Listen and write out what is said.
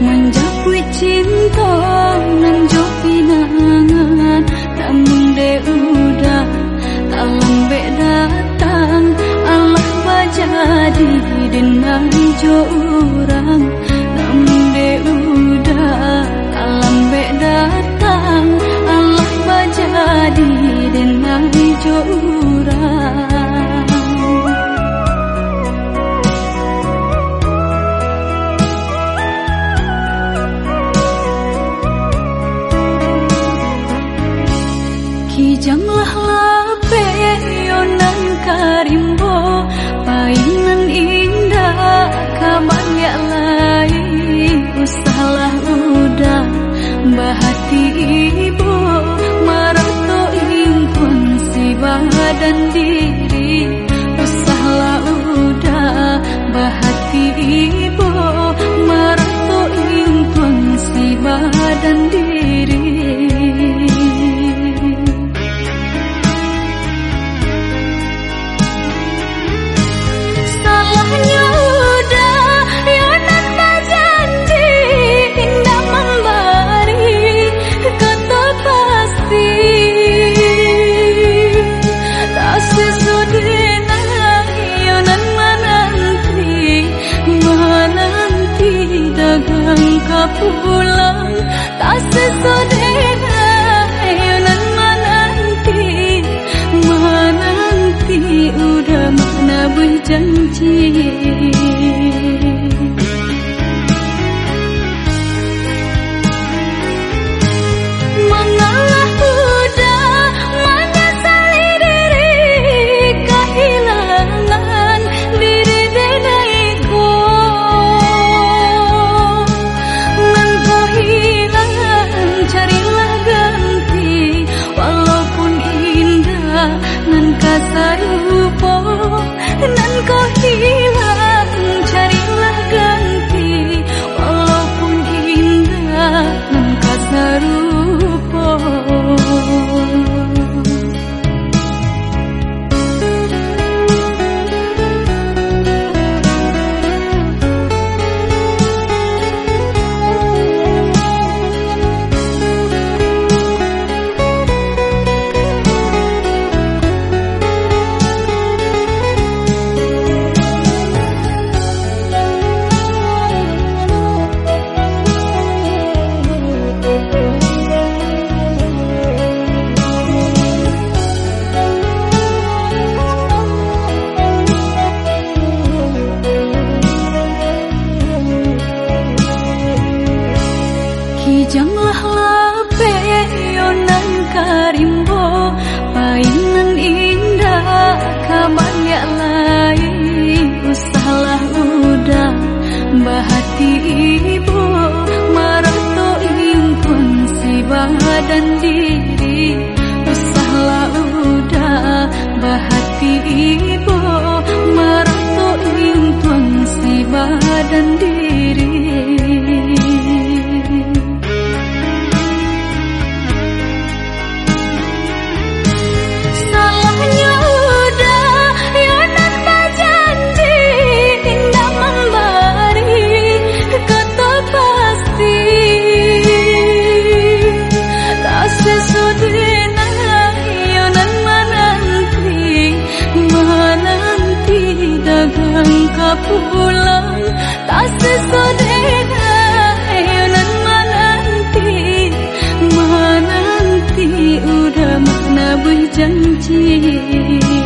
menjepui cinta nan pinangan namun de udah tak lembek datang Allah jadi dengan jauh bahati ibu marato impun si badan di dân phố pulang tak sesedih nan menanti menanti udah makna berjanji. janji